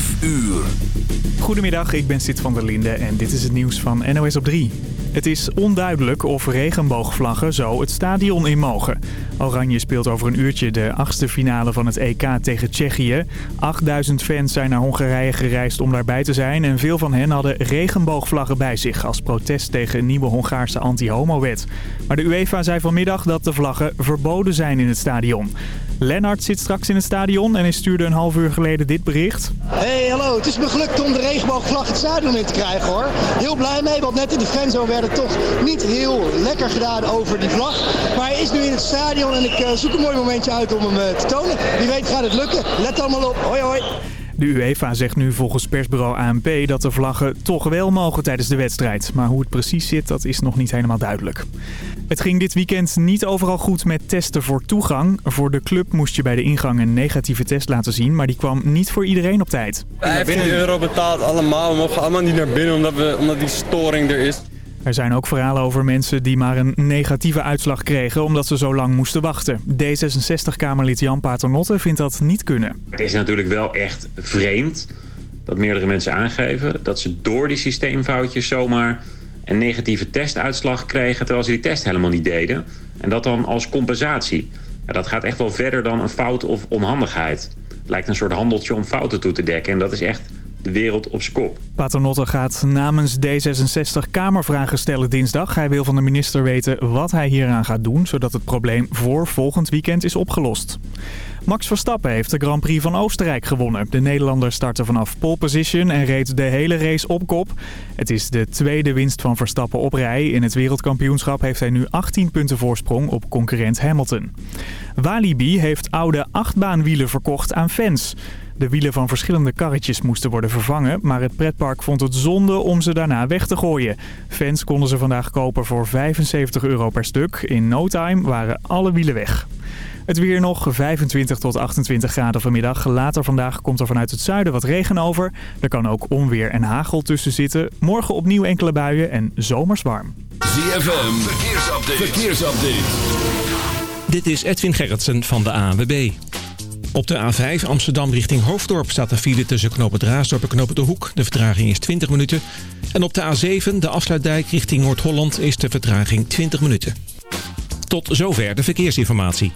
5 uur. Goedemiddag, ik ben Sid van der Linde en dit is het nieuws van NOS op 3. Het is onduidelijk of regenboogvlaggen zo het stadion in mogen. Oranje speelt over een uurtje de achtste finale van het EK tegen Tsjechië. 8000 fans zijn naar Hongarije gereisd om daarbij te zijn... en veel van hen hadden regenboogvlaggen bij zich... als protest tegen een nieuwe Hongaarse anti-homo-wet. Maar de UEFA zei vanmiddag dat de vlaggen verboden zijn in het stadion. Lennart zit straks in het stadion en hij stuurde een half uur geleden dit bericht. Hey, hallo. Het is me gelukt om de regenboogvlag het stadion in te krijgen, hoor. Heel blij mee, want net in de fanzone werd het toch niet heel lekker gedaan over die vlag. Maar hij is nu in het stadion en ik uh, zoek een mooi momentje uit om hem uh, te tonen. Wie weet gaat het lukken. Let allemaal op. Hoi, hoi. De UEFA zegt nu volgens persbureau ANP dat de vlaggen toch wel mogen tijdens de wedstrijd. Maar hoe het precies zit, dat is nog niet helemaal duidelijk. Het ging dit weekend niet overal goed met testen voor toegang. Voor de club moest je bij de ingang een negatieve test laten zien, maar die kwam niet voor iedereen op tijd. 15 euro betaald allemaal. We mogen allemaal niet naar binnen omdat, we, omdat die storing er is. Er zijn ook verhalen over mensen die maar een negatieve uitslag kregen omdat ze zo lang moesten wachten. D66-Kamerlid Jan Paternotte vindt dat niet kunnen. Het is natuurlijk wel echt vreemd dat meerdere mensen aangeven dat ze door die systeemfoutjes zomaar een negatieve testuitslag kregen terwijl ze die test helemaal niet deden. En dat dan als compensatie. Ja, dat gaat echt wel verder dan een fout of onhandigheid. Het lijkt een soort handeltje om fouten toe te dekken en dat is echt de wereld op zijn kop. Paternotte gaat namens D66 Kamervragen stellen dinsdag. Hij wil van de minister weten wat hij hieraan gaat doen... zodat het probleem voor volgend weekend is opgelost. Max Verstappen heeft de Grand Prix van Oostenrijk gewonnen. De Nederlander startte vanaf pole position en reed de hele race op kop. Het is de tweede winst van Verstappen op rij. In het wereldkampioenschap heeft hij nu 18 punten voorsprong op concurrent Hamilton. Walibi heeft oude achtbaanwielen verkocht aan fans. De wielen van verschillende karretjes moesten worden vervangen, maar het pretpark vond het zonde om ze daarna weg te gooien. Fans konden ze vandaag kopen voor 75 euro per stuk. In no time waren alle wielen weg. Het weer nog 25 tot 28 graden vanmiddag. Later vandaag komt er vanuit het zuiden wat regen over. Er kan ook onweer en hagel tussen zitten. Morgen opnieuw enkele buien en zomers warm. ZFM, verkeersupdate. verkeersupdate. Dit is Edwin Gerritsen van de ANWB. Op de A5 Amsterdam richting Hoofddorp staat de file tussen knooppunt Raasdorp en knooppunt De Hoek. De vertraging is 20 minuten. En op de A7, de afsluitdijk richting Noord-Holland, is de vertraging 20 minuten. Tot zover de verkeersinformatie.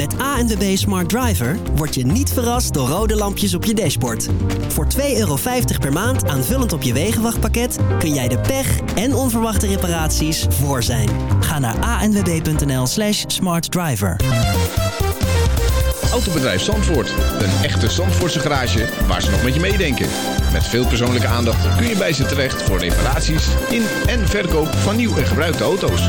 Met ANWB Smart Driver word je niet verrast door rode lampjes op je dashboard. Voor 2,50 euro per maand aanvullend op je wegenwachtpakket kun jij de pech en onverwachte reparaties voor zijn. Ga naar anwb.nl slash smartdriver. Autobedrijf Zandvoort. Een echte Zandvoortse garage waar ze nog met je meedenken. Met veel persoonlijke aandacht kun je bij ze terecht voor reparaties in en verkoop van nieuw en gebruikte auto's.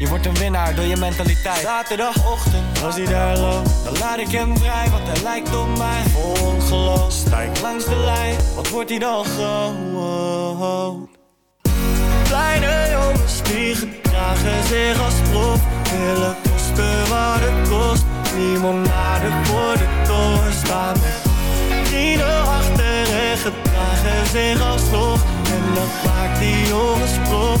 je wordt een winnaar door je mentaliteit. Zaterdagochtend, als hij daar loopt, dan laat ik hem vrij, want hij lijkt op mij. Vol ongeloof, stijg langs de lijn, wat wordt hij dan groot? Kleine jongens die gedragen zich als prof Willen kosten wat het kost Limonade voor de toren staan met achter en gedragen zich alsnog En dat maakt die jongens prof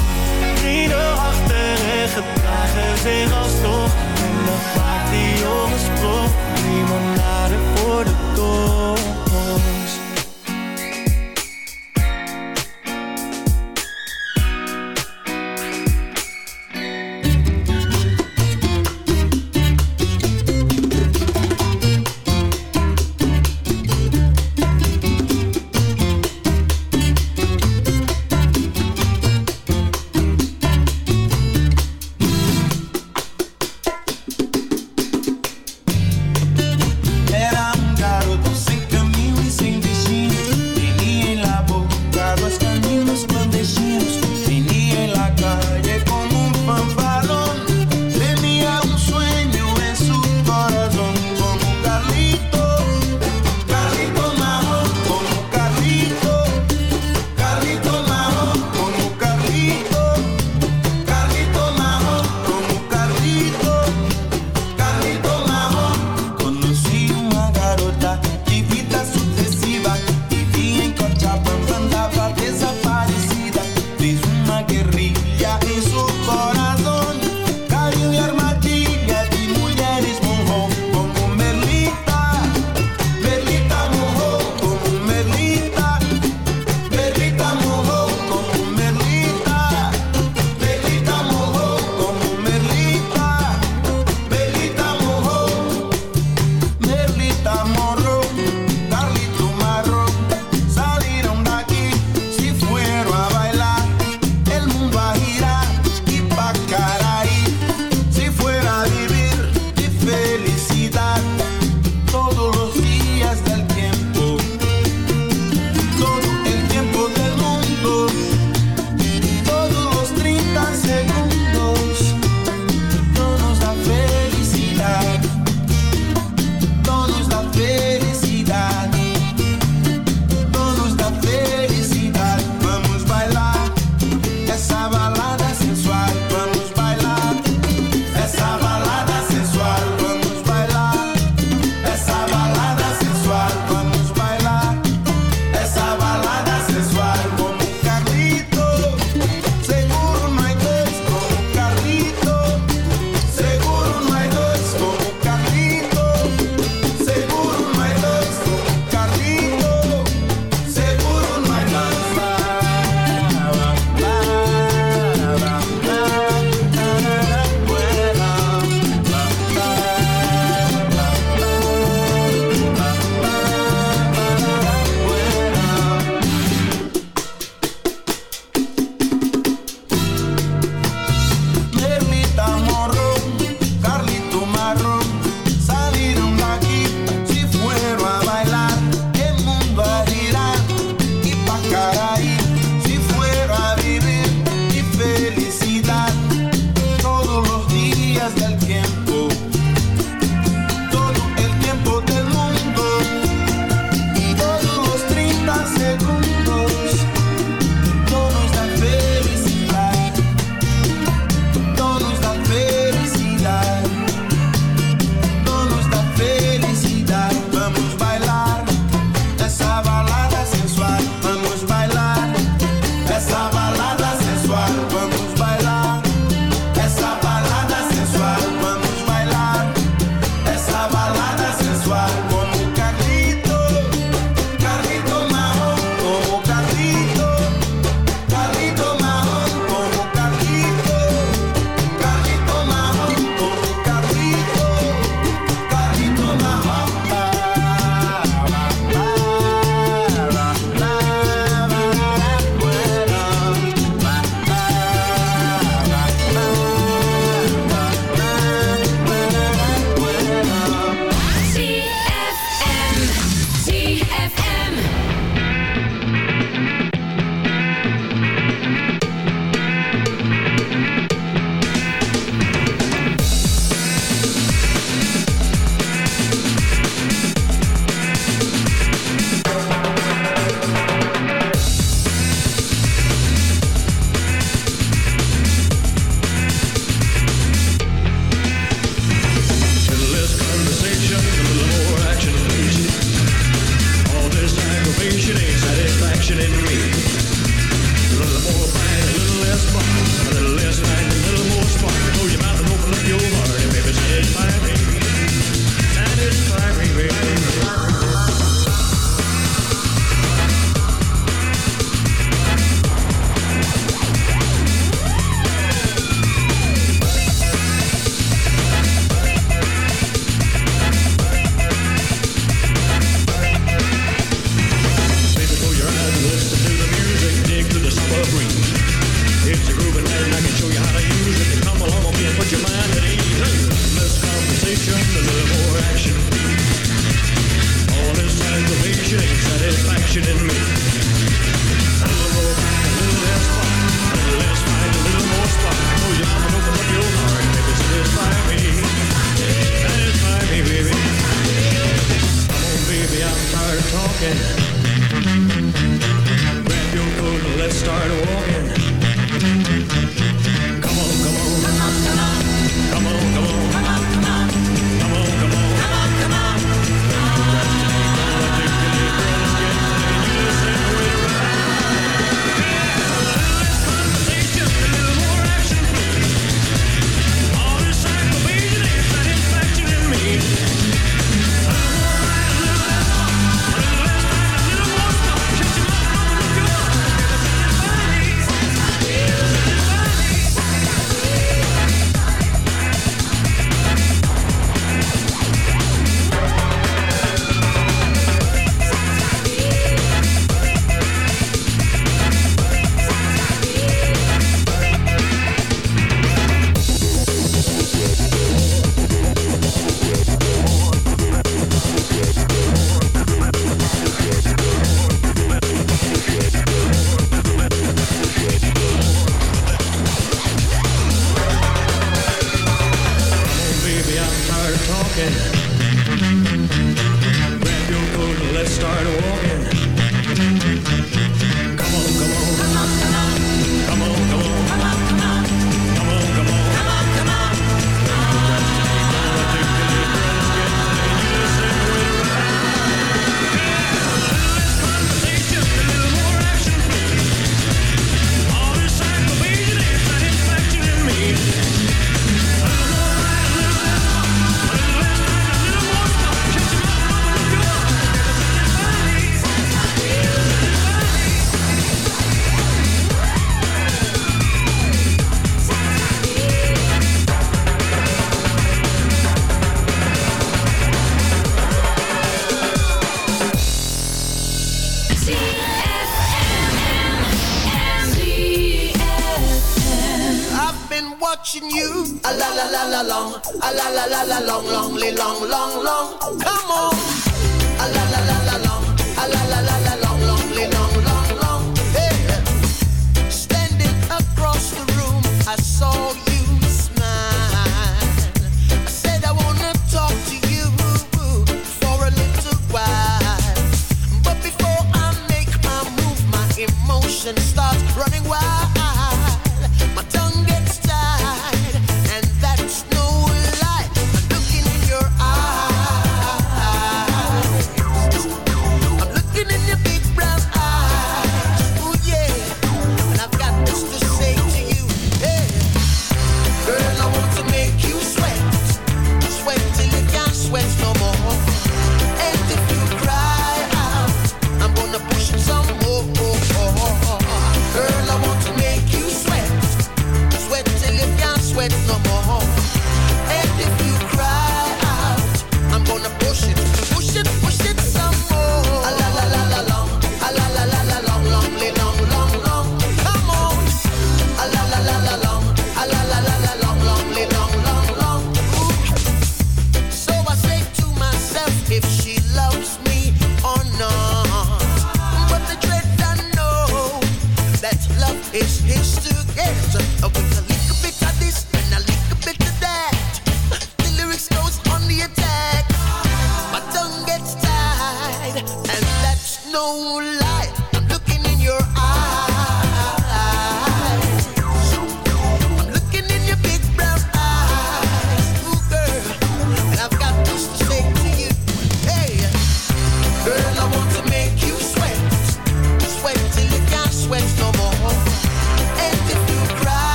gedragen zich als toch En dat Maak die jongens prof, limonade voor de tocht.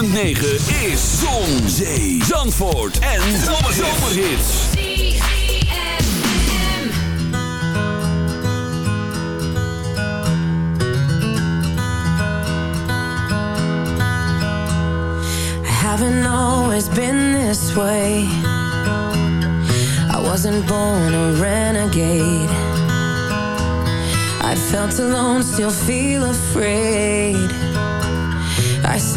106.9 is Zon, Zee, Zandvoort en Zomerhits. Haven't always been this way. I wasn't born a renegade. I felt alone, still feel afraid.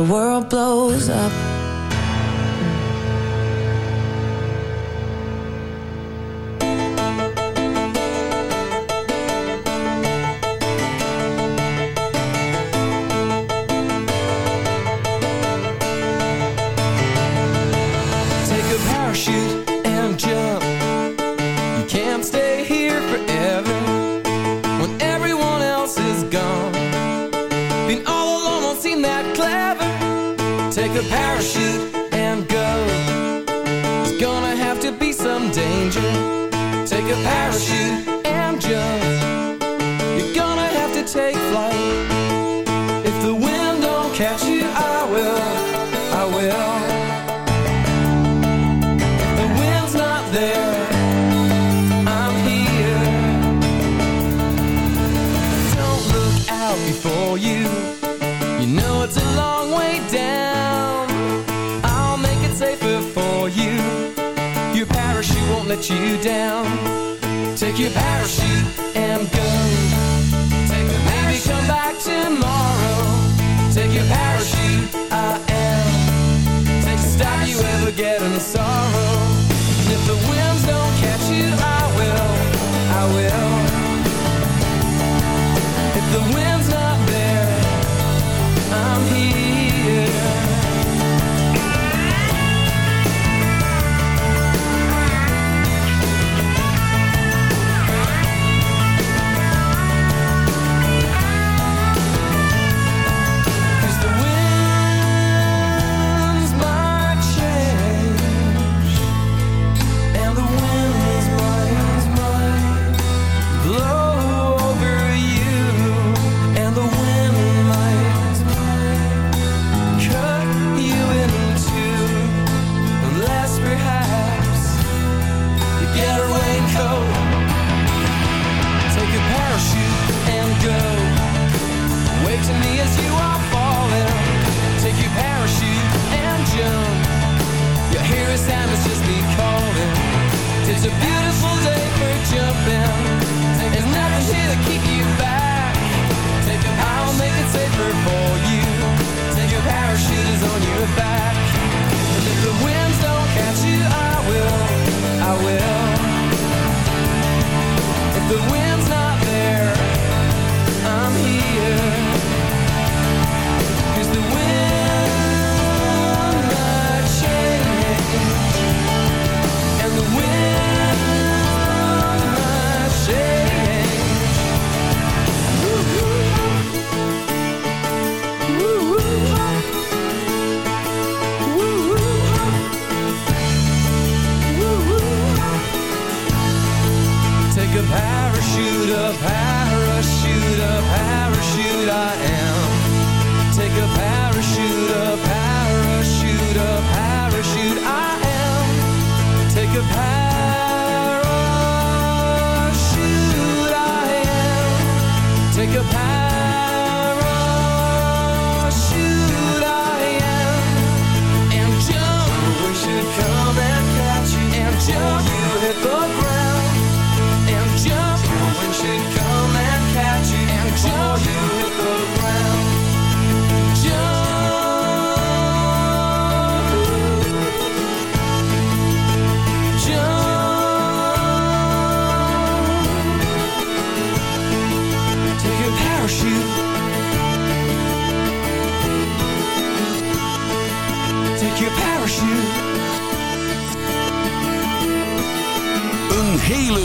the world blows up.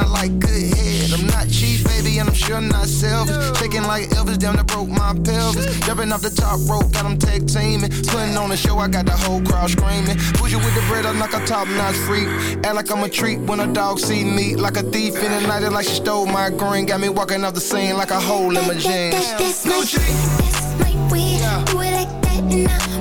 I like good head. I'm not cheap, baby, and I'm sure not selfish. Shaking like Elvis, down to broke my pelvis. Jumping off the top rope, got them tag teaming. Putting on a show, I got the whole crowd screaming. Push you with the bread, I'm like a top notch freak. Act like I'm a treat when a dog see me. Like a thief in the night, like she stole my green. Got me walking off the scene like a hole in my jeans. That's, that's, that's, that's my, that's my. Yeah. Do it like that and I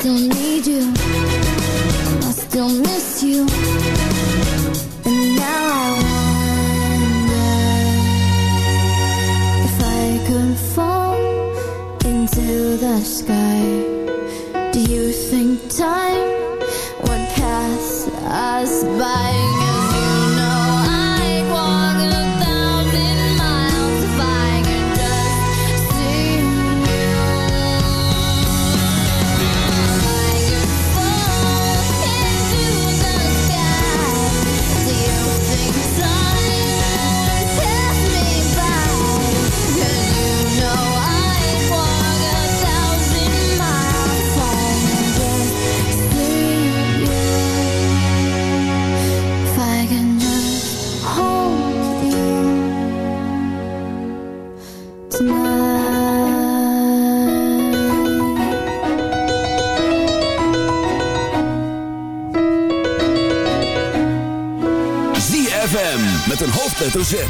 still need you, I still miss you, hoofdletter.